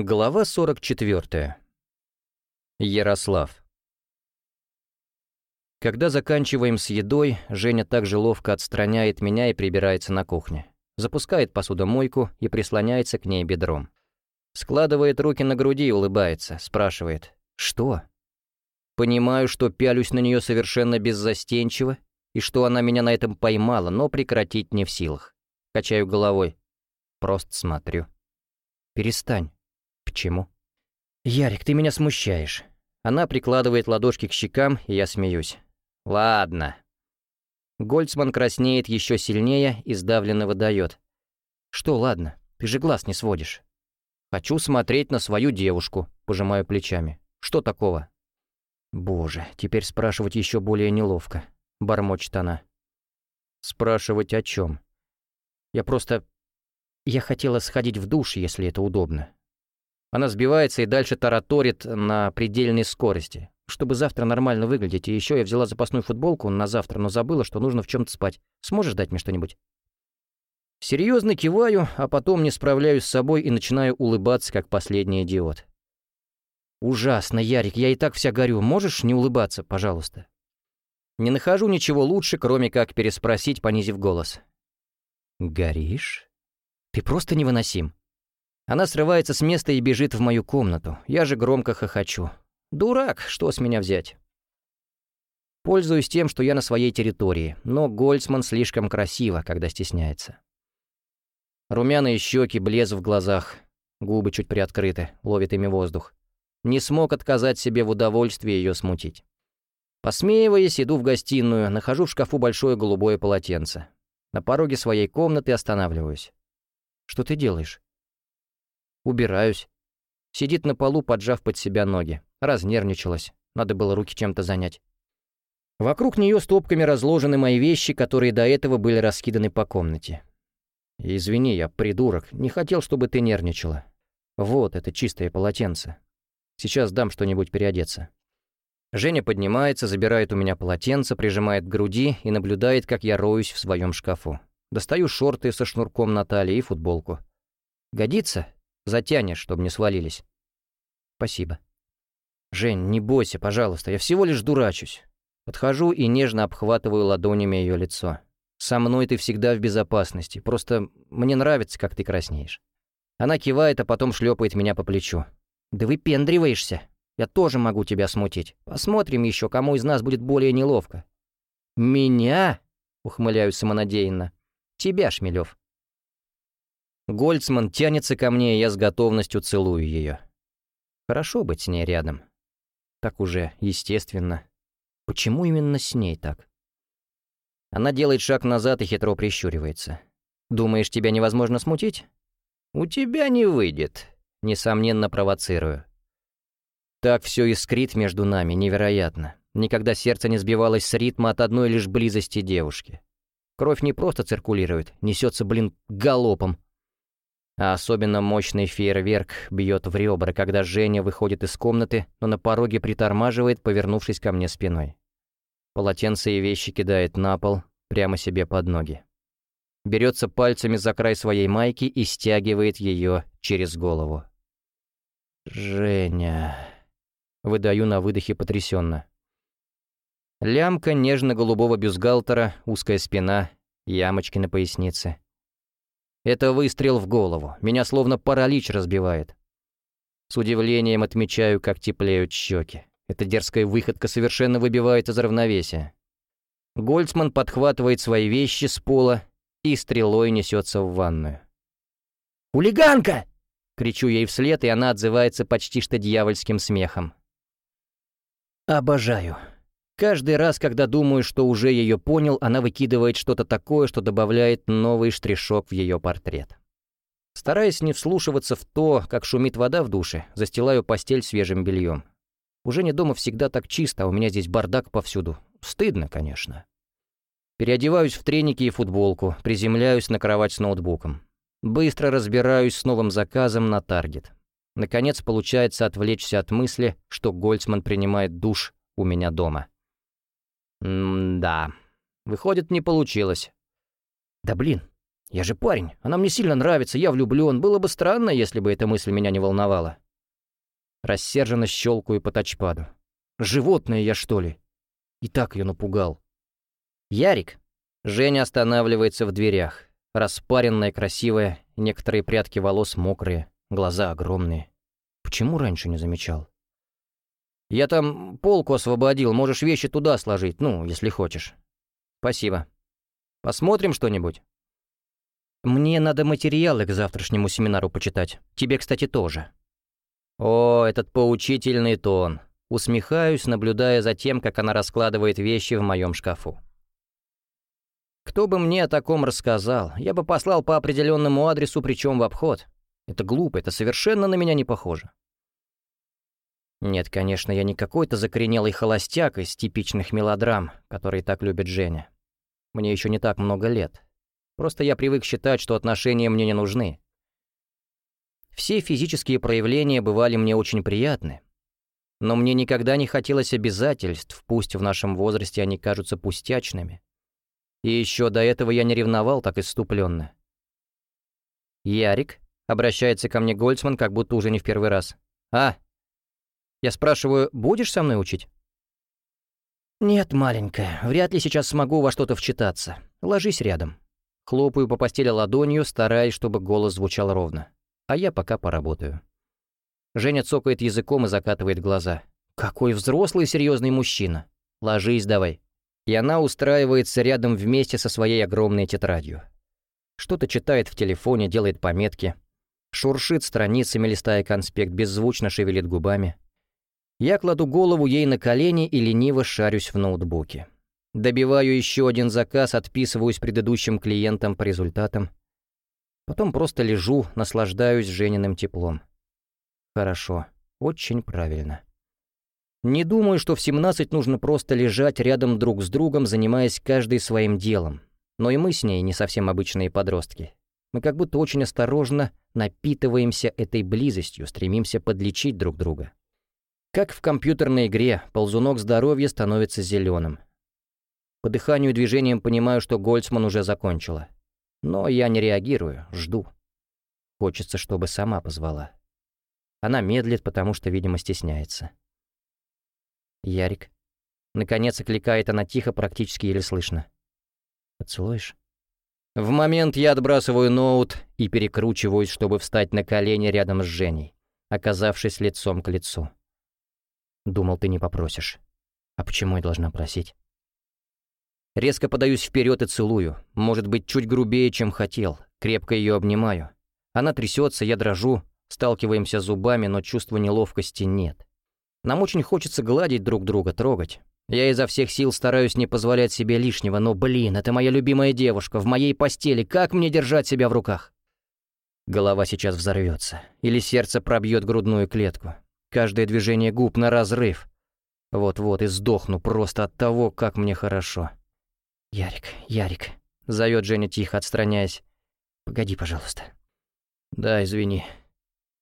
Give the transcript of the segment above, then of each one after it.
Глава 44. Ярослав. Когда заканчиваем с едой, Женя также ловко отстраняет меня и прибирается на кухне. Запускает посудомойку и прислоняется к ней бедром. Складывает руки на груди и улыбается, спрашивает «Что?». Понимаю, что пялюсь на нее совершенно беззастенчиво, и что она меня на этом поймала, но прекратить не в силах. Качаю головой. Просто смотрю. «Перестань». «Почему?» «Ярик, ты меня смущаешь». Она прикладывает ладошки к щекам, и я смеюсь. «Ладно». Гольцман краснеет еще сильнее и сдавленно выдает. «Что ладно? Ты же глаз не сводишь». «Хочу смотреть на свою девушку», — пожимаю плечами. «Что такого?» «Боже, теперь спрашивать еще более неловко», — бормочет она. «Спрашивать о чем?» «Я просто... Я хотела сходить в душ, если это удобно. Она сбивается и дальше тараторит на предельной скорости. Чтобы завтра нормально выглядеть, и еще я взяла запасную футболку на завтра, но забыла, что нужно в чем-то спать. Сможешь дать мне что-нибудь? Серьезно киваю, а потом не справляюсь с собой и начинаю улыбаться, как последний идиот. «Ужасно, Ярик, я и так вся горю. Можешь не улыбаться, пожалуйста?» Не нахожу ничего лучше, кроме как переспросить, понизив голос. «Горишь? Ты просто невыносим. Она срывается с места и бежит в мою комнату. Я же громко хохочу. Дурак, что с меня взять? Пользуюсь тем, что я на своей территории, но Гольцман слишком красиво, когда стесняется. Румяные щеки, блеск в глазах, губы чуть приоткрыты, ловит ими воздух. Не смог отказать себе в удовольствии ее смутить. Посмеиваясь, иду в гостиную, нахожу в шкафу большое голубое полотенце. На пороге своей комнаты останавливаюсь. «Что ты делаешь?» Убираюсь. Сидит на полу, поджав под себя ноги. Разнервничалась. Надо было руки чем-то занять. Вокруг нее стопками разложены мои вещи, которые до этого были раскиданы по комнате. «Извини, я придурок. Не хотел, чтобы ты нервничала. Вот, это чистое полотенце. Сейчас дам что-нибудь переодеться». Женя поднимается, забирает у меня полотенце, прижимает к груди и наблюдает, как я роюсь в своем шкафу. Достаю шорты со шнурком на талии и футболку. «Годится?» Затянешь, чтобы не свалились. Спасибо. Жень, не бойся, пожалуйста, я всего лишь дурачусь. Подхожу и нежно обхватываю ладонями ее лицо. Со мной ты всегда в безопасности, просто мне нравится, как ты краснеешь. Она кивает, а потом шлепает меня по плечу. Да выпендриваешься. Я тоже могу тебя смутить. Посмотрим еще, кому из нас будет более неловко. Меня? Ухмыляюсь самонадеянно. Тебя, Шмелев. Гольцман тянется ко мне, и я с готовностью целую ее. Хорошо быть с ней рядом. Так уже естественно. Почему именно с ней так? Она делает шаг назад и хитро прищуривается. «Думаешь, тебя невозможно смутить?» «У тебя не выйдет», — несомненно провоцирую. Так все искрит между нами, невероятно. Никогда сердце не сбивалось с ритма от одной лишь близости девушки. Кровь не просто циркулирует, несется, блин, галопом, а особенно мощный фейерверк бьет в ребра, когда Женя выходит из комнаты, но на пороге притормаживает, повернувшись ко мне спиной. Полотенце и вещи кидает на пол, прямо себе под ноги. Берется пальцами за край своей майки и стягивает ее через голову. «Женя...» Выдаю на выдохе потрясенно. Лямка нежно-голубого бюстгальтера, узкая спина, ямочки на пояснице. Это выстрел в голову. Меня словно паралич разбивает. С удивлением отмечаю, как теплеют щеки. Эта дерзкая выходка совершенно выбивает из равновесия. Гольцман подхватывает свои вещи с пола и стрелой несется в ванную. «Хулиганка!» — кричу ей вслед, и она отзывается почти что дьявольским смехом. «Обожаю. Каждый раз, когда думаю, что уже ее понял, она выкидывает что-то такое, что добавляет новый штришок в ее портрет. Стараясь не вслушиваться в то, как шумит вода в душе, застилаю постель свежим бельем. Уже не дома всегда так чисто, а у меня здесь бардак повсюду. Стыдно, конечно. Переодеваюсь в треники и футболку, приземляюсь на кровать с ноутбуком. Быстро разбираюсь с новым заказом на таргет. Наконец получается отвлечься от мысли, что Гольцман принимает душ у меня дома. М-да. Выходит, не получилось. Да блин, Я же парень, она мне сильно нравится, я влюблен. Было бы странно, если бы эта мысль меня не волновала. Рассерженно щелкаю по тачпаду. Животное я, что ли? И так ее напугал. Ярик. Женя останавливается в дверях. Распаренная, красивая, некоторые прядки волос мокрые, глаза огромные. Почему раньше не замечал? Я там полку освободил, можешь вещи туда сложить, ну, если хочешь. Спасибо. Посмотрим что-нибудь? Мне надо материалы к завтрашнему семинару почитать. Тебе, кстати, тоже. О, этот поучительный тон. Усмехаюсь, наблюдая за тем, как она раскладывает вещи в моем шкафу. Кто бы мне о таком рассказал, я бы послал по определенному адресу, причем в обход. Это глупо, это совершенно на меня не похоже. Нет, конечно, я не какой-то закоренелый холостяк из типичных мелодрам, которые так любит Женя. Мне еще не так много лет. Просто я привык считать, что отношения мне не нужны. Все физические проявления бывали мне очень приятны. Но мне никогда не хотелось обязательств, пусть в нашем возрасте они кажутся пустячными. И еще до этого я не ревновал так иступленно. «Ярик?» — обращается ко мне Гольцман, как будто уже не в первый раз. «А, я спрашиваю, будешь со мной учить?» «Нет, маленькая, вряд ли сейчас смогу во что-то вчитаться. Ложись рядом». Хлопаю по постели ладонью, стараясь, чтобы голос звучал ровно. А я пока поработаю. Женя цокает языком и закатывает глаза. «Какой взрослый серьезный мужчина! Ложись давай!» И она устраивается рядом вместе со своей огромной тетрадью. Что-то читает в телефоне, делает пометки. Шуршит страницами, листая конспект, беззвучно шевелит губами. Я кладу голову ей на колени и лениво шарюсь в ноутбуке. Добиваю еще один заказ, отписываюсь предыдущим клиентам по результатам. Потом просто лежу, наслаждаюсь Жениным теплом. Хорошо, очень правильно. Не думаю, что в 17 нужно просто лежать рядом друг с другом, занимаясь каждый своим делом. Но и мы с ней не совсем обычные подростки. Мы как будто очень осторожно напитываемся этой близостью, стремимся подлечить друг друга. Как в компьютерной игре, ползунок здоровья становится зеленым. По дыханию и движениям понимаю, что Гольцман уже закончила. Но я не реагирую, жду. Хочется, чтобы сама позвала. Она медлит, потому что, видимо, стесняется. «Ярик». Наконец окликает она тихо, практически еле слышно. «Поцелуешь?» В момент я отбрасываю ноут и перекручиваюсь, чтобы встать на колени рядом с Женей, оказавшись лицом к лицу. Думал, ты не попросишь. А почему я должна просить? Резко подаюсь вперед и целую. Может быть, чуть грубее, чем хотел. Крепко ее обнимаю. Она трясется, я дрожу. Сталкиваемся зубами, но чувства неловкости нет. Нам очень хочется гладить друг друга, трогать. Я изо всех сил стараюсь не позволять себе лишнего, но, блин, это моя любимая девушка, в моей постели, как мне держать себя в руках? Голова сейчас взорвется, или сердце пробьет грудную клетку. Каждое движение губ на разрыв. Вот-вот и сдохну просто от того, как мне хорошо. «Ярик, Ярик», — зовет Женя тихо, отстраняясь. «Погоди, пожалуйста». «Да, извини».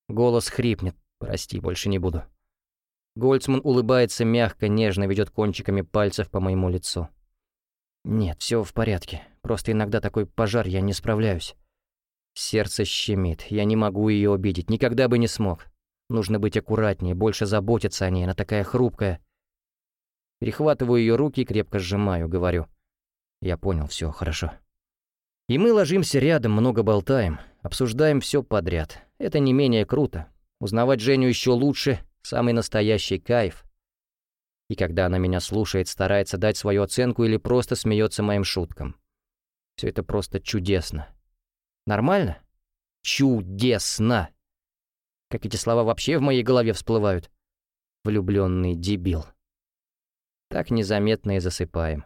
Голос хрипнет. «Прости, больше не буду». Гольцман улыбается мягко, нежно ведет кончиками пальцев по моему лицу. «Нет, все в порядке. Просто иногда такой пожар, я не справляюсь». Сердце щемит. Я не могу ее обидеть. Никогда бы не смог. Нужно быть аккуратнее, больше заботиться о ней, она такая хрупкая. Перехватываю ее руки и крепко сжимаю, говорю. Я понял, все хорошо. И мы ложимся рядом, много болтаем, обсуждаем все подряд. Это не менее круто. Узнавать Женю еще лучше, самый настоящий кайф. И когда она меня слушает, старается дать свою оценку или просто смеется моим шуткам. Все это просто чудесно. Нормально? Чудесно! Как эти слова вообще в моей голове всплывают? Влюбленный дебил. Так незаметно и засыпаем.